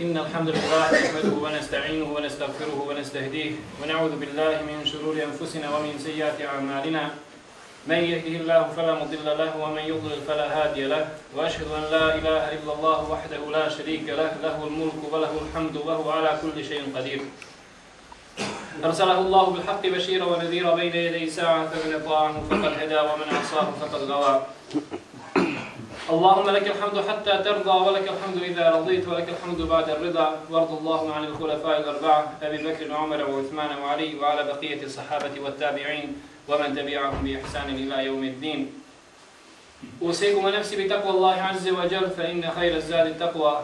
إن الحمد لله نحمده ونستعينه ونستغفره ونستهديه ونعوذ بالله من شرور أنفسنا ومن سيئات أعمالنا. من يهده الله فلا مضل له ومن يضلل فلا هادي له. وأشهد أن لا إله إلا الله وحده لا شريك له. له الملك وله الحمد وهو على كل شيء قدير. أرسله الله بالحق بشيرا ونذيرا بين يدي ساعة فمن أطاعه فقد هدى ومن عصاه فقد غوى. اللهم لك الحمد حتى ترضى ولك الحمد إذا رضيت ولك الحمد بعد الرضا. وارض اللهم عن الخلفاء الأربعة أبي بكر وعمر وعثمان وعلي وعلى بقية الصحابة والتابعين ومن تبعهم بإحسان إلى يوم الدين. أوصيكم نفسي بتقوى الله عز وجل فإن خير الزاد التقوى.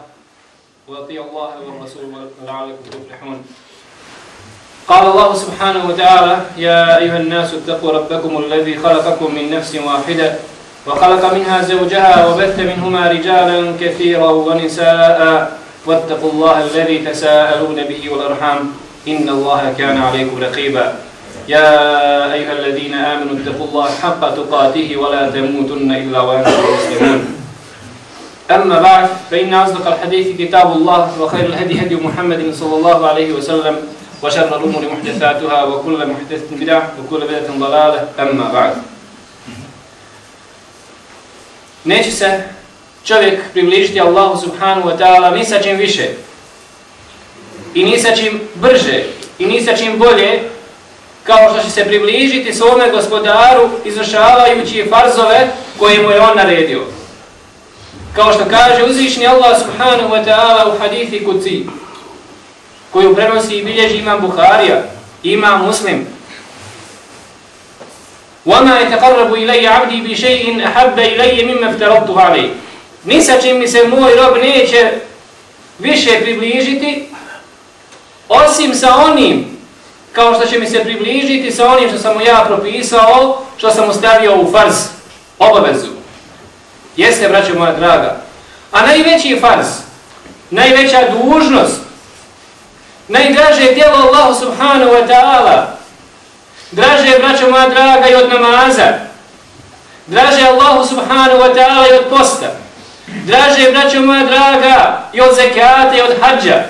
وأطيع الله والرسول لعلكم تفلحون. قال الله سبحانه وتعالى يا أيها الناس اتقوا ربكم الذي خلقكم من نفس واحدة وخلق منها زوجها وبث منهما رجالا كثيرا ونساء. واتقوا الله الذي تساءلون به والأرحام. إن الله كان عليكم رقيبا. يا أيها الذين آمنوا اتقوا الله حق تقاته ولا تموتن إلا وأنتم مسلمون. أما بعد فإن أصدق الحديث كتاب الله وخير الهدي هدي محمد صلى الله عليه وسلم وشر الأمور محدثاتها وكل محدثة بدعة وكل بدعة ضلالة. أما بعد Neće se čovjek približiti Allahu subhanahu wa ta'ala ni sa čim više i ni sa čim brže i ni sa čim bolje kao što će se približiti svome gospodaru izvršavajući farzove koje mu je on naredio. Kao što kaže uzvišni Allah subhanahu wa ta'ala u hadithi kuci koju prenosi i bilježi imam Buharija, imam Muslim. وَمَا يَتَقَرَّبُ إِلَيَّ عَبْدِي بِشَيْءٍ أَحَبَّ إِلَيَّ مِمَّ افترضت عَلَيْهِ Ni sa čim mi se moj rob neće više približiti, osim sa onim, kao što će mi se približiti sa onim što sam mu ja propisao, što sam mu stavio u farz, obavezu. Jeste, braćo moja draga. A najveći farz, najveća dužnost, najdraže djelo Allahu subhanahu wa ta'ala, draže, braćo moja draga, i od namaza, draže Allahu subhanahu wa ta'ala i od posta, draže, braćo moja draga, i od zekata i od hađa,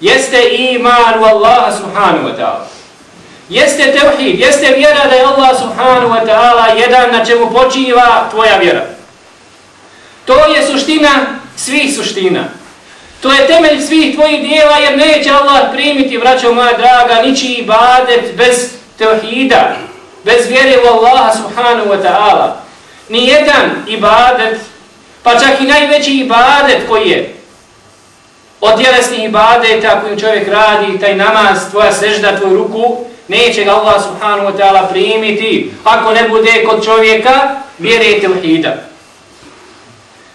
jeste iman u Allaha subhanahu wa ta'ala. Jeste tevhid, jeste vjera da je Allah subhanahu wa ta'ala jedan na čemu počiva tvoja vjera. To je suština svih suština. To je temelj svih tvojih dijela jer neće Allah primiti, braćo moja draga, ničiji ibadet bez teohida, bez vjere u Allaha subhanahu wa ta'ala. Nijedan ibadet, pa čak i najveći ibadet koji je od tjelesnih ibadeta koju čovjek radi, taj namaz, tvoja sežda, tvoju ruku, neće ga Allah subhanahu wa ta'ala primiti ako ne bude kod čovjeka vjere i tevhida.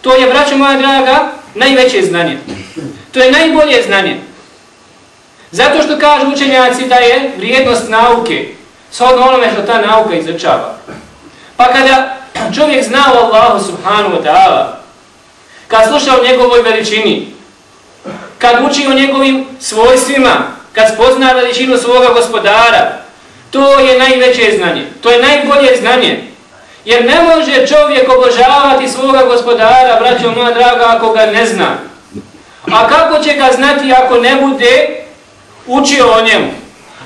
To je, braćo moja draga, najveće znanje. To je najbolje znanje. Zato što kažu učenjaci da je vrijednost nauke shodno onome što ta nauka izrečava. Pa kada čovjek zna o Allahu subhanahu wa ta'ala, kad sluša o njegovoj veličini, kad uči o njegovim svojstvima, kad spozna veličinu svoga gospodara, to je najveće znanje, to je najbolje znanje. Jer ne može čovjek obožavati svoga gospodara, braćo moja draga, ako ga ne zna. A kako će ga znati ako ne bude učio o njemu?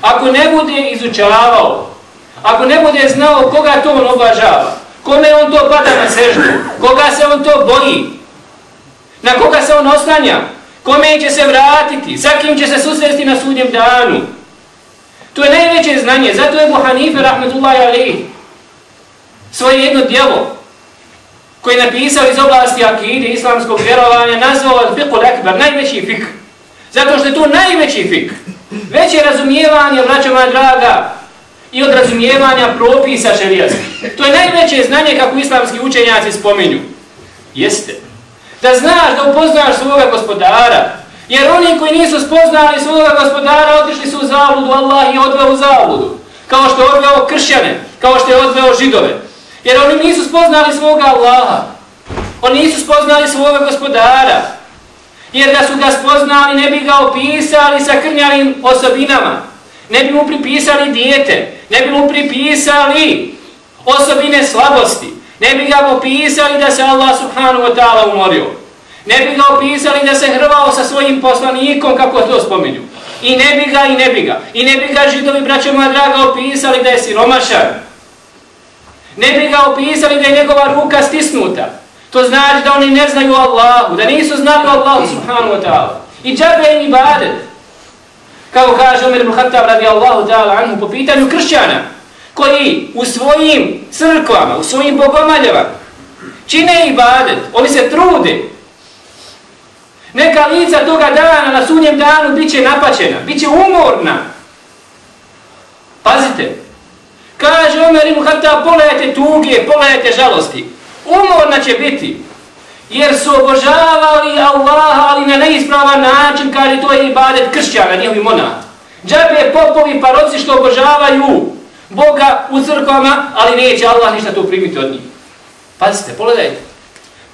Ako ne bude izučavao? Ako ne bude znao koga to on obožava? Kome on to pada na seždu? Koga se on to boji? Na koga se on oslanja? Kome će se vratiti? Sa kim će se susresti na sudnjem danu? To je najveće znanje. Zato je Buhanife, rahmetullahi alihi, svoje jedno djelo koji je napisao iz oblasti akide islamskog vjerovanja nazvao fiqh al-akbar, najveći fik. Zato što je to najveći fik. Veće razumijevanje, braćo moja draga, i od razumijevanja propisa šerijatskih. To je najveće znanje kako islamski učenjaci spominju. Jeste. Da znaš, da upoznaš svoga gospodara. Jer oni koji nisu spoznali svoga gospodara, otišli su u zavludu, Allah je odveo u zavludu. Kao što je odveo kršćane, kao što je odveo židove. Jer oni nisu spoznali svoga Allaha. Oni nisu spoznali svoga gospodara. Jer da su ga spoznali, ne bi ga opisali sa krnjavim osobinama. Ne bi mu pripisali dijete. Ne bi mu pripisali osobine slabosti. Ne bi ga opisali da se Allah subhanahu wa ta'ala umorio. Ne bi ga opisali da se hrvao sa svojim poslanikom, kako to spominju. I ne bi ga, i ne bi ga. I ne bi ga židovi, braćo moja draga, opisali da je siromašan. Ne bi ga opisali da je njegova ruka stisnuta. To znači da oni ne znaju Allahu, da nisu znali Allahu subhanahu wa ta'ala. I džabe im ibadet. Kako kaže Umar ibn Khattab radi Allahu ta'ala anhu po pitanju kršćana, koji u svojim crkvama, u svojim bogomaljama, čine ibadet, oni se trude. Neka lica toga dana na sunjem danu bit će napačena, bit će umorna. Pazite, kaže Omer ibn Khattab, pogledajte tuge, pogledajte žalosti. Umorna će biti, jer su obožavali Allaha, ali na neispravan način, kaže to je ibadet kršćana, njihovi monah. Džabe popovi paroci što obožavaju Boga u crkvama, ali neće Allah ništa to primiti od njih. Pazite, pogledajte.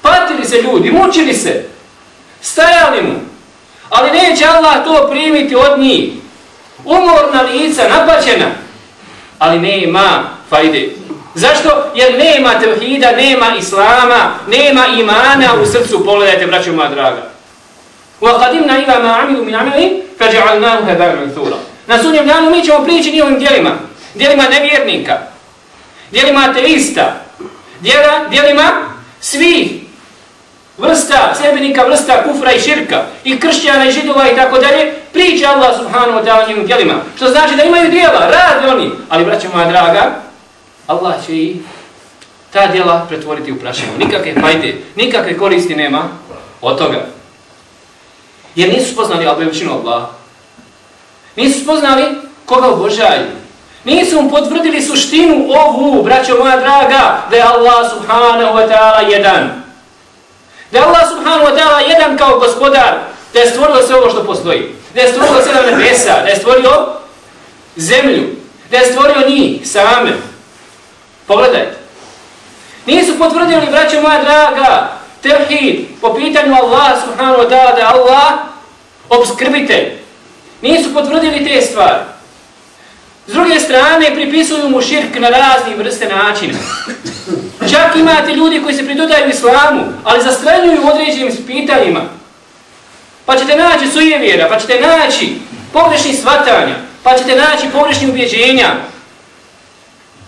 Patili se ljudi, mučili se, stajali mu, ali neće Allah to primiti od njih. Umorna lica, napaćena, ali nema fajde. Zašto? Jer nema tevhida, nema islama, nema imana u srcu, pogledajte, braćo moja draga. وَقَدِمْنَا إِلَا مَا عَمِلُوا مِنْ عَمِلِهِ فَجَعَلْنَاهُ هَبَارًا مَنْثُورًا Na sunjem danu mi ćemo prići njihovim djelima, djelima nevjernika, djelima ateista, djela, djelima svih vrsta, sebenika vrsta kufra i širka, i kršćana i židova i tako dalje, priče Allah subhanahu wa ta'ala njim djelima. Što znači da imaju djela, rade oni, ali braćo moja draga, Allah će i ta djela pretvoriti u prašinu. Nikakve fajde, nikakve koristi nema od toga. Jer nisu spoznali Albevićinu Allah. Nisu spoznali koga obožaju. Nisu mu potvrdili suštinu ovu, braćo moja draga, da je Allah subhanahu wa ta'ala jedan. Da je Allah subhanahu wa ta'ala jedan kao gospodar, da je stvorio sve ovo što postoji. Da je stvorio sve nebesa, da je stvorio zemlju, da je stvorio njih same. Pogledajte. Nisu potvrdili, braćo moja draga, tevhid po pitanju Allah subhanahu wa ta'ala da Allah obskrbitelj. Nisu potvrdili te stvari. S druge strane, pripisuju mu širk na razni vrste načina. Čak imate ljudi koji se pridodaju islamu, ali zastranjuju određenim pitanjima. Pa ćete naći sujevjera, pa ćete naći pogrešni svatanja, pa ćete naći pogrešni ubjeđenja.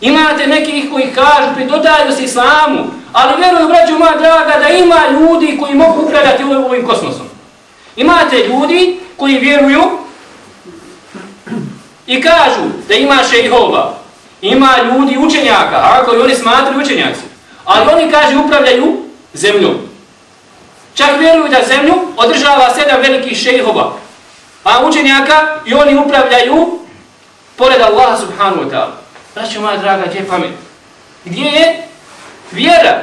Imate nekih koji kažu, pridodaju se islamu, ali vjeruju, braću moja draga, da ima ljudi koji mogu upravljati ovim kosmosom. Imate ljudi koji vjeruju I kažu da ima šejhova, ima ljudi učenjaka, ako i oni smatruju učenjaci, ali oni kaže upravljaju zemljom. Čak vjeruju da zemlju održava sedam velikih šejhova, a učenjaka i oni upravljaju pored Allaha subhanahu wa ta'ala. Braćo moja draga, gdje je pamet? Gdje je vjera?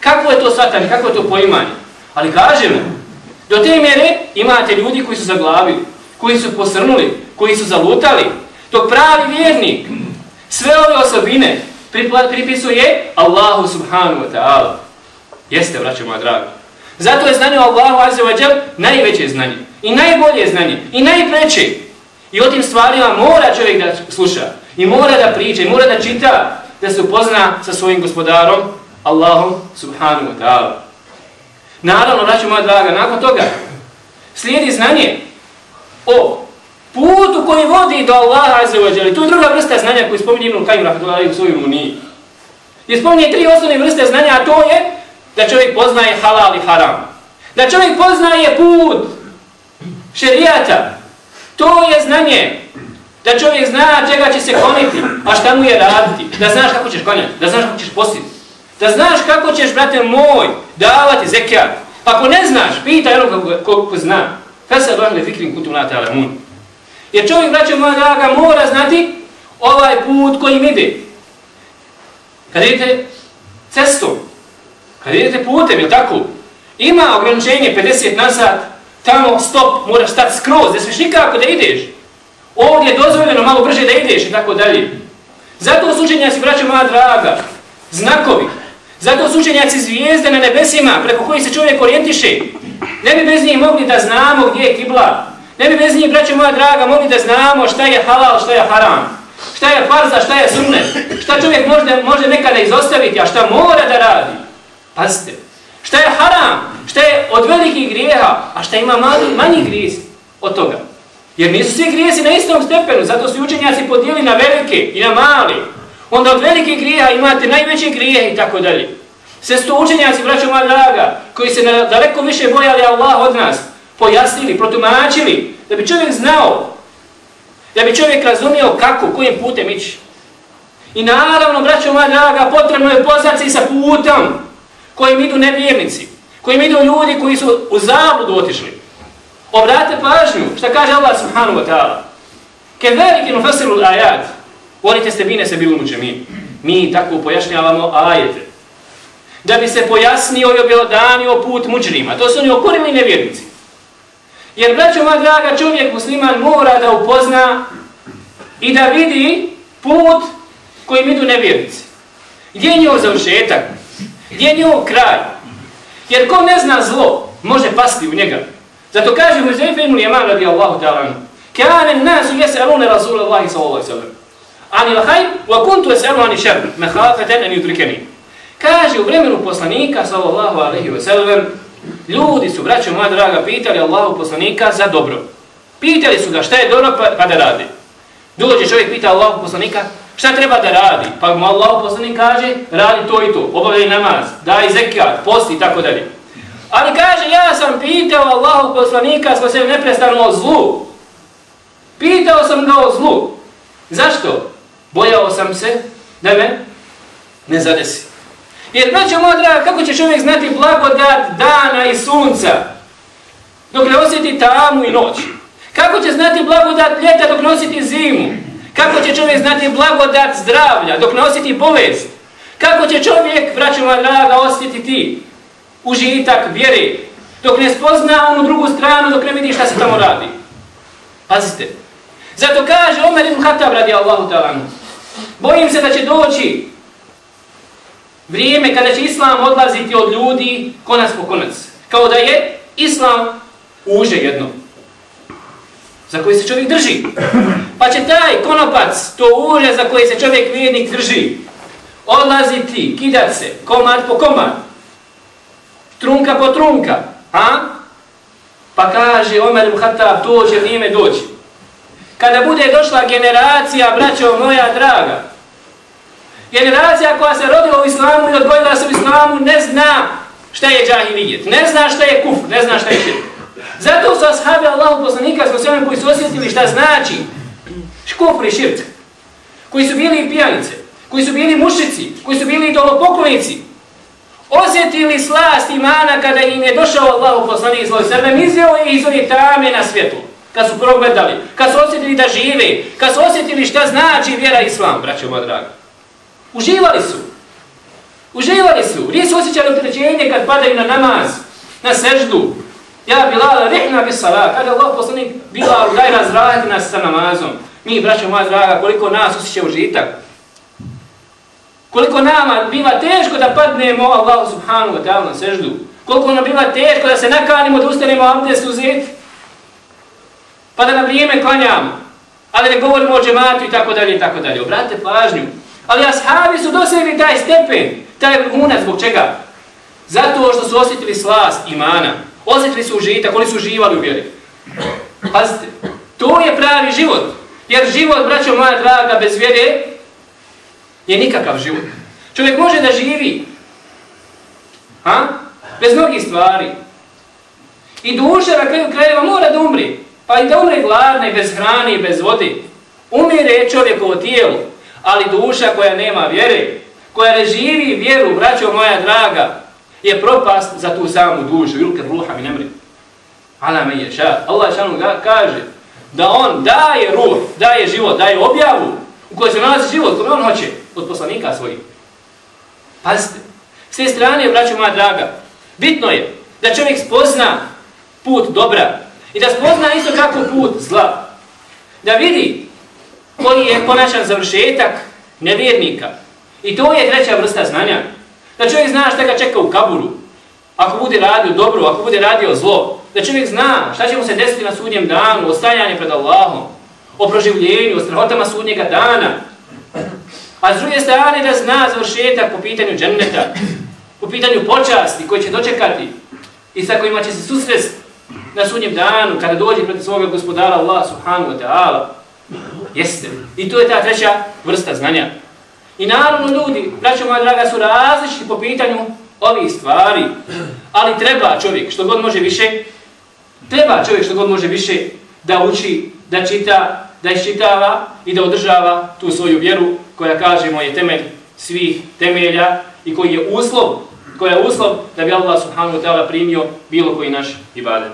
Kako je to satan, kako je to poimanje? Ali kažem, do te mjere imate ljudi koji su zaglavili, koji su posrnuli, koji su zalutali, to pravi vjernik sve ove osobine pripisuje Allahu subhanahu wa ta'ala. Jeste, braćo moja draga. Zato je znanje Allahu azza wa jal najveće znanje. I najbolje znanje. I najpreće. I o tim stvarima mora čovjek da sluša. I mora da priča. I mora da čita. Da se upozna sa svojim gospodarom. Allahom subhanahu wa ta'ala. Naravno, vraću moja draga, nakon toga slijedi znanje o putu koji vodi do Allaha azza wa jalla. To je druga vrsta znanja koju spominje Ibn Kajim rahmatullahi u svojoj muniji. I spominje tri osnovne vrste znanja, a to je da čovjek poznaje halal i haram. Da čovjek poznaje put šerijata. To je znanje. Da čovjek zna čega će se koniti, a šta mu je raditi. Da znaš kako ćeš konjati, da znaš kako ćeš postiti. Da znaš kako ćeš, brate moj, davati zekijat. Ako ne znaš, pitaj ono ko, ko zna. se bahle fikrim kutu nata alamun. Jer čovjek, braće moja draga, mora znati ovaj put kojim ide. Kad idete cestom, kad idete putem, je tako? Ima ograničenje 50 na sat, tamo stop, moraš stati skroz, ne smiješ nikako da ideš. Ovdje je dozvoljeno malo brže da ideš i tako dalje. Zato su učenjaci, braće moja draga, znakovi. Zato su učenjaci zvijezde na nebesima preko koji se čovjek orijentiše. Ne bi bez njih mogli da znamo gdje je kibla, Ne bi bez njih, braće moja draga, mogli da znamo šta je halal, šta je haram. Šta je farza, šta je sunnet. Šta čovjek može, može nekada izostaviti, a šta mora da radi. Pazite. Šta je haram, Šta je od velikih grijeha, a šta ima mali, manji grijez od toga. Jer nisu svi grijesi na istom stepenu, zato su učenjaci podijeli na velike i na mali. Onda od velikih grijeha imate najveće grijehe i tako dalje. Sve sto učenjaci, braćo moja draga, koji se daleko više bojali Allah od nas, pojasnili, protumačili, da bi čovjek znao, da bi čovjek razumio kako, kojim putem ići. I naravno, braćo moja draga, potrebno je poznati sa putom kojim idu nevjernici, kojim idu ljudi koji su u zabludu otišli. Obrate pažnju, šta kaže Allah subhanahu wa ta'ala. Ke veliki nufasilu ajat, volite ste bine se bilo muče mi. Mi tako pojašnjavamo ajete. Da bi se pojasnio i objelodanio put muđrima. To su oni okorili nevjernici. Jer, braćo moja draga, čovjek musliman mora da upozna i da vidi put kojim idu nevjernici. Gdje je njoj završetak? Gdje je njoj kraj? Jer ko ne zna zlo, može pasti u njega. Zato kaže Huzeyfe ibn Yaman radijallahu ta'ala Kana an-nasu yas'aluna Rasulallahi sallallahu alayhi ve ani al-khayr wa kuntu as'alu ani shar makhafatan an yudrikani. Kaže u vremenu poslanika sallallahu alayhi wa sallam. ljudi su braćo moja draga pitali Allahu poslanika za dobro. Pitali su ga šta je dobro pa, pa da radi. Dođe čovjek pita Allahu poslanika šta treba da radi. Pa mu Allahu poslanik kaže radi to i to. Obavljaj namaz, daj zekat, posti i tako dalje. Ali kaže, ja sam pitao Allahog poslanika smo se neprestano o zlu. Pitao sam ga o zlu. Zašto? Bojao sam se da me ne zadesi. Jer, braćo moja draga, kako će čovjek znati blagodat dana i sunca dok ne osjeti tamu i noć? Kako će znati blagodat ljeta dok ne osjeti zimu? Kako će čovjek znati blagodat zdravlja dok ne osjeti bolest? Kako će čovjek, braćo moja draga, osjetiti užitak vjere, dok ne spozna onu drugu stranu, dok ne vidi šta se tamo radi. Pazite. Zato kaže Omer ibn Khattab radi Allahu ta'ala. Bojim se da će doći vrijeme kada će Islam odlaziti od ljudi konac po konac. Kao da je Islam uže jedno. Za koji se čovjek drži. Pa će taj konopac, to uže za koji se čovjek vjernik drži, odlaziti, kidat se, komad po komad trunka po trunka. A? Pa kaže Omer Muhatab, to će vrijeme doći. Kada bude došla generacija, braćo moja draga, generacija koja se rodila u islamu i odgojila se u islamu, ne zna šta je džahilijet, ne zna šta je kufr, ne zna šta je širk. Zato su ashabi Allahu poslanika se osim koji su osjetili šta znači kufr i širk, koji su bili pijanice, koji su bili mušici, koji su bili idolopoklonici, osjetili slast imana kada im je došao Allah u poslanih svoj sebe, izveo je iz onih tame na svijetu, kad su progledali, kad su osjetili da žive, kad su osjetili šta znači vjera islam, braćo moja draga. Uživali su. Uživali su. Nisu osjećali utrećenje kad padaju na namaz, na seždu. Ja Bilal, rehna bi salat. Kada Allah poslanik Bilal, daj razrahati nas sa namazom. Mi, braćo moja draga, koliko nas osjeća užitak. Koliko nama biva teško da padnemo Allah subhanu wa ta'ala na seždu. Koliko nam biva teško da se nakanimo da ustanemo abdest uzeti. Pa da na vrijeme klanjamo. Ali ne govorimo o džematu i tako dalje i tako dalje. Obratite pažnju. Ali ashabi su dosegli taj stepen, taj vrhunac zbog čega? Zato što su osjetili slast imana. Osjetili su užitak, oni su uživali u vjeri. Pazite, to je pravi život. Jer život, braćo moja draga, bez vjere je nikakav život. Čovjek može da živi ha? bez mnogih stvari. I duša na kraju krajeva mora da umri. Pa i da umre gladna i bez hrane i bez vode. Umire čovjekovo tijelo, ali duša koja nema vjere, koja ne živi vjeru, braćo moja draga, je propast za tu samu dušu. Ilke ruha mi nemri. Ala me je ša. Allah šanu kaže da on daje ruh, daje život, daje objavu u kojoj se nalazi život, kome on hoće od poslanika svojih. Pazite, s te strane, braćo moja draga, bitno je da čovjek spozna put dobra i da spozna isto kako put zla. Da vidi koji je konačan završetak nevjernika. I to je treća vrsta znanja. Da čovjek zna šta ga čeka u kaburu. Ako bude radio dobro, ako bude radio zlo. Da čovjek zna šta će mu se desiti na sudnjem danu, ostajanje pred Allahom, o proživljenju, o strahotama sudnjega dana. A s druge strane da zna završetak po pitanju dženneta, po pitanju počasti koji će dočekati i sa kojima će se susrest na sunjem danu kada dođe pred svoga gospodara Allah subhanahu wa ta'ala. Jeste. I to je ta treća vrsta znanja. I naravno ljudi, braćo moja draga, su različiti po pitanju ovih stvari, ali treba čovjek što god može više, treba čovjek što god može više da uči, da čita, da iščitava i da održava tu svoju vjeru koja kažemo je temelj svih temelja i koji je uslov, koja je uslov da bi Allah subhanahu wa ta'ala primio bilo koji naš ibadet.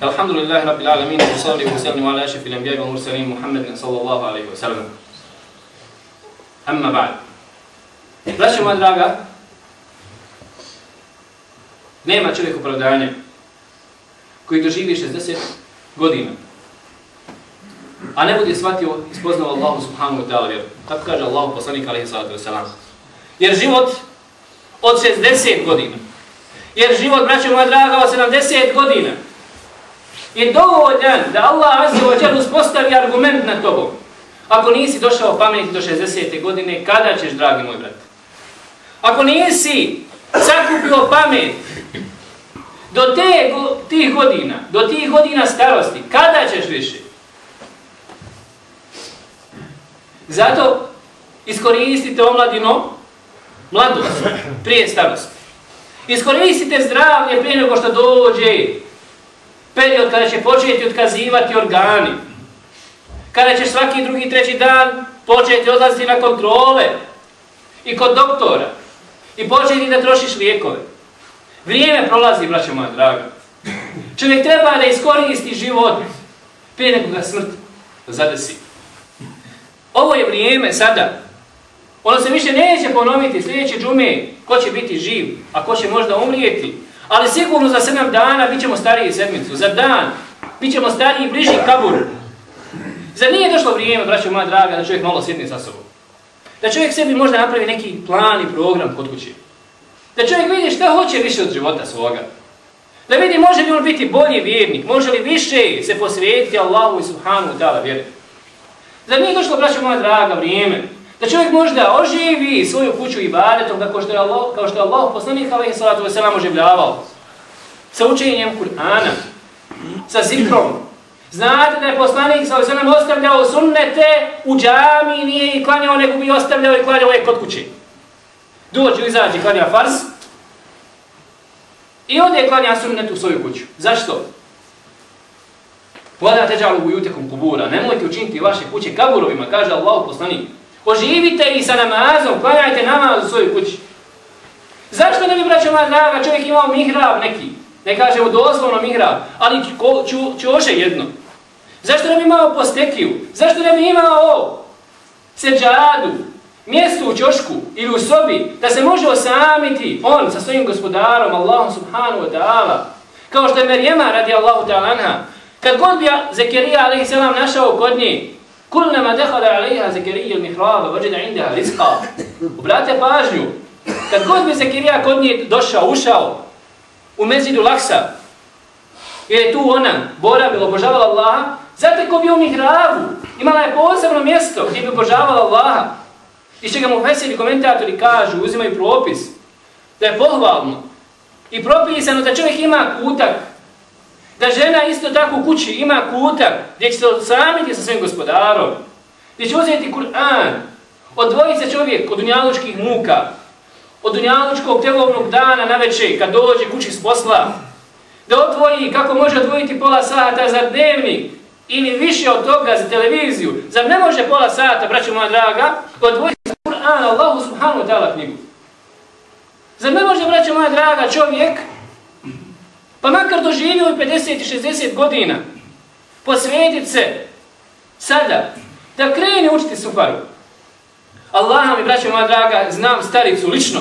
Alhamdulillahi rabbil alamin, wa sallim ala ashafi anbiya'i wal wa Muhammadin sallallahu alayhi wa sallam. Amma ba'd. Braćo moja draga, nema čovjek opravdanja koji doživi 60 godina, a ne bude shvatio i spoznao Allahu subhanahu wa ta'ala vjeru. Tako kaže Allahu poslanik alaihi sallatu wasalam. Jer život od 60 godina, jer život, braćo moja draga, od 70 godina, je dovoljan da Allah azzeo ođer uspostavi argument na tobom. Ako nisi došao pameti do 60. godine, kada ćeš, dragi moj brat? Ako nisi sakupio pamet do te, tih godina, do tih godina starosti, kada ćeš više? Zato iskoristite omladino, mladost, prije starosti. Iskoristite zdravlje prije nego što dođe period kada će početi otkazivati organi, kada će svaki drugi, treći dan početi odlaziti na kontrole i kod doktora i početi da trošiš lijekove. Vrijeme prolazi, braće moja draga. Čovjek treba da iskoristi život prije nego ga smrt zadesi. Ovo je vrijeme sada. Ono se više neće ponoviti sljedeće džume ko će biti živ, a ko će možda umrijeti. Ali sigurno za sedam dana bit ćemo stariji sedmicu. Za dan bit ćemo stariji bliži kaburu. Za nije došlo vrijeme, braćo moja draga, da čovjek malo sjedne sa sobom? Da čovjek sebi možda napravi neki plan i program kod kuće. Da čovjek vidi šta hoće više od života svoga. Da vidi može li on biti bolji vjernik, može li više se posvetiti Allahu i Subhanu ta'ala vjeru. Zar nije došlo, braćo moja draga, vrijeme Da čovjek možda oživi svoju kuću i baretom kao što je Allah, kao što je Allah poslanik alaihi salatu wasalam oživljavao. Sa učenjem Kur'ana, sa zikrom. Znate da je poslanik sa osanem ostavljao sunnete u džami, nije i klanjao, nego bi ostavljao i klanjao je kod kući. Dođu, izađe, klanja fars. I ovdje klanja sunnetu u svoju kuću. Zašto? Voda teđalu u jutekom kubura. Nemojte učiniti vaše kuće kaburovima, kaže Allah poslanik. Oživite i sa namazom, klanjajte namaz u svojoj kući. Zašto ne bi, braćo moja draga, čovjek imao mihrab neki? Ne kažemo doslovno mihrab, ali čoše jedno. Zašto ne bi imao postekiju? Zašto ne bi imao seđadu, mjesto u čošku ili u sobi, da se može osamiti on sa svojim gospodarom, Allahom subhanahu wa ta'ala, kao što je Merjema radi Allahu ta'ala Kad god bi Zekerija a.s. našao kod nje, Kulnama dehala alaiha Zekerija il-mihraba, vađeda indaha rizqa. Obrate pažnju, kad god bi Zekerija kod nje došao, ušao u mezidu laksa, jer je tu ona boravila, obožavala Allaha, Zatekao bi u mihrabu, imala je posebno mjesto gdje bi obožavala Allaha, I čega mu veseli komentatori kažu, uzimaju propis, da je pohvalno i propisano da čovjek ima kutak da žena isto tako u kući ima kutak gdje će se osamiti sa svojim gospodarom, gdje će uzeti Kur'an, odvoji se čovjek od dunjalučkih muka, od dunjalučkog telovnog dana na večer kad dođe kući s posla, da odvoji kako može odvojiti pola sata za dnevnik ili više od toga za televiziju. Zar ne može pola sata, braćo moja draga, odvojiti za Kur'an, Allahu subhanahu ta'ala knjigu? Zar ne može, braćo moja draga, čovjek Pa makar doživio i 50 i 60 godina, posvetiti se sada, da krene učiti sufaru. Allah mi, braćo moja draga, znam staricu lično,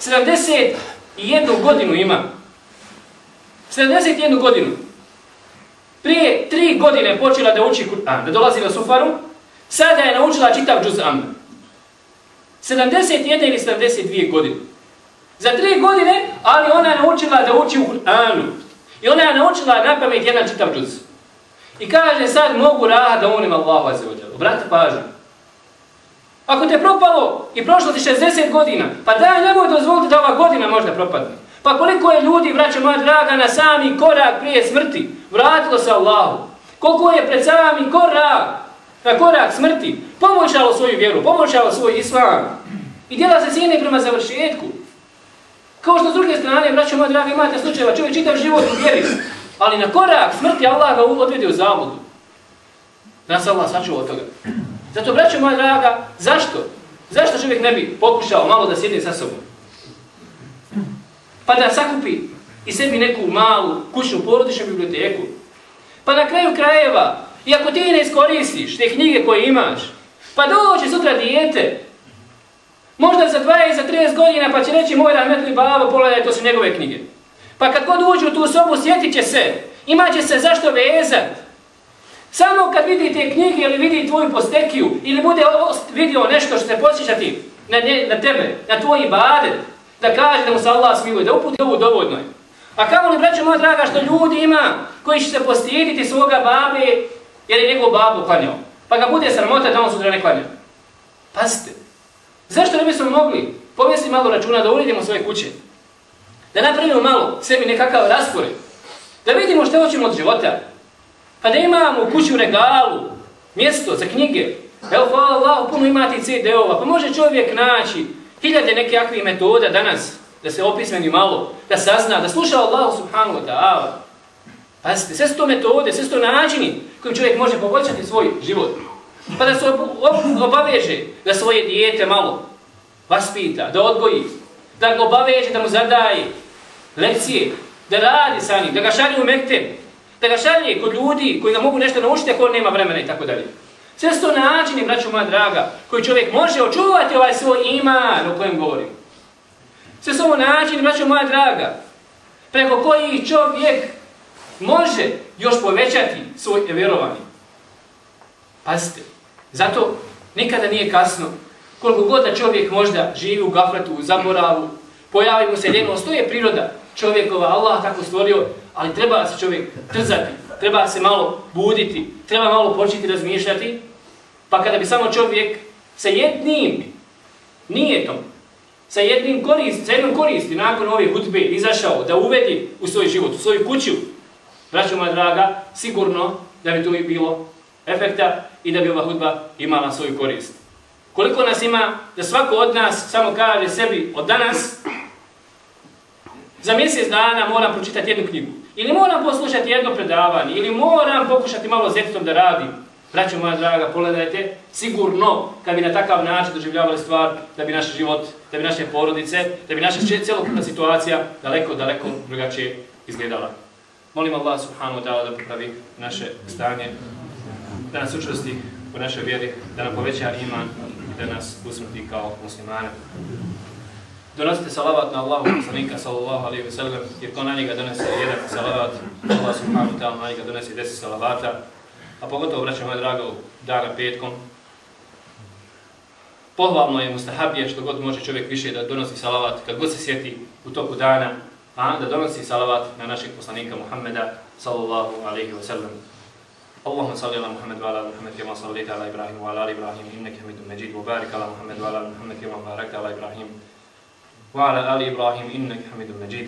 71 godinu ima. 71 godinu. Prije tri godine počela da uči Kur'an, da dolazi na sufaru, sada je naučila čitav džuz Amr. 71 ili 72 godine. Za tri godine, ali ona je naučila da uči u Kur'anu. I ona je naučila na pamet jedan čitav džuz. I kaže sad mogu raha da unim Allahu azze wa jalla. Pažu. Ako te propalo i prošlo ti 60 godina, pa daj nemoj dozvoliti da ova godina možda propadne. Pa koliko je ljudi, braćo moja draga, na sami korak prije smrti, vratilo se Allahu. Koliko je pred sami korak, na korak smrti, pomoćalo svoju vjeru, pomoćalo svoj islam. I djela se sjene prema završetku. Kao što s druge strane, braćo moja draga, imate slučajeva, čovjek čitav život u vjeri, ali na korak smrti Allah ga odvede u zavodu. Nas Allah sačuva od toga. Zato, braćo moja draga, zašto? Zašto čovjek ne bi pokušao malo da sjedne sa sobom? Pa da sakupi i sebi neku malu kućnu porodičnu biblioteku. Pa na kraju krajeva, i ako ti ne iskoristiš te knjige koje imaš, pa dođe sutra dijete, možda za 20 za 30 godina, pa će reći moj rahmetli babo, pogledaj, to su njegove knjige. Pa kad god uđe u tu sobu, sjetit će se, imaće se zašto vezat. Samo kad vidi te knjige ili vidi tvoju postekiju ili bude vidio nešto što se posjećati na, nje, na tebe, na tvoj ibadet, da kaže da mu se Allah smiluje, da uputi ovu dovoljno je. A kamo li, braćo moja draga, što ljudi ima koji će se postijediti svoga babe jer je njegov babu klanjao. Pa ga bude sramota da on sutra ne klanja. Pazite, zašto ne bismo mogli povesti malo računa da uredimo svoje kuće? Da napravimo malo sebi nekakav raspored. Da vidimo što hoćemo od života. Pa da imamo u kuću regalu, mjesto za knjige. Evo, hvala Allah, puno imati CD-ova. Pa može čovjek naći hiljade nekakvih metoda danas da se opismeni malo, da sazna, da sluša Allah subhanahu wa ta'ala. Pazite, sve su to metode, sve su to načini kojim čovjek može poboljšati svoj život. Pa da se obaveže da svoje dijete malo vaspita, da odgoji, da ga obaveže da mu zadaje lekcije, da radi sa njim, da ga šalje u mekte, da ga šalje kod ljudi koji ga mogu nešto naučiti ako nema vremena i tako dalje. Sve su to načini, braću moja draga, koji čovjek može očuvati ovaj svoj iman o kojem govorim. Sve su ovo načini, braću moja draga, preko koji čovjek može još povećati svoj vjerovanje. Pazite, zato nikada nije kasno, koliko god da čovjek možda živi u gafletu, u zaboravu, pojavi mu se ljenost, to je priroda čovjekova, Allah tako stvorio, ali treba se čovjek trzati, treba se malo buditi, treba malo početi razmišljati, pa kada bi samo čovjek sa jednim nijetom, sa jednim koristi, sa jednom koristi nakon ove hutbe izašao da uvedi u svoj život, u svoju kuću, braćo moja draga, sigurno da bi to i bilo efekta i da bi ova hudba imala svoju korist. Koliko nas ima da svako od nas samo kaže sebi od danas, za mjesec dana moram pročitati jednu knjigu, ili moram poslušati jedno predavanje, ili moram pokušati malo zetom da radim, Braćo moja draga, pogledajte, sigurno kad bi na takav način doživljavali stvar, da bi naš život, da bi naše porodice, da bi naša celokupna situacija daleko, daleko drugačije izgledala. Molim Allah subhanahu wa ta'ala da popravi naše stanje, da nas učvrsti u našoj vjeri, da nam poveća iman, da nas usmrti kao muslimane. Donosite salavat na Allahu poslanika sallallahu alaihi wa sallam, jer ko na njega donese jedan salavat, Allah subhanahu wa ta'ala na njega donese deset salavata, a pogotovo, braće moje drago, dana petkom, pohvalno je mustahabije što god može čovjek više da donosi salavat kad god se sjeti u toku dana, a da donosi salavat na našeg poslanika Muhammeda sallallahu alaihi wa sallam. اللهم صل على محمد وعلى ال محمد كما صليت على ابراهيم وعلى ال ابراهيم انك حميد مجيد وبارك على محمد وعلى ال محمد كما باركت على ابراهيم وعلى ال ابراهيم انك حميد مجيد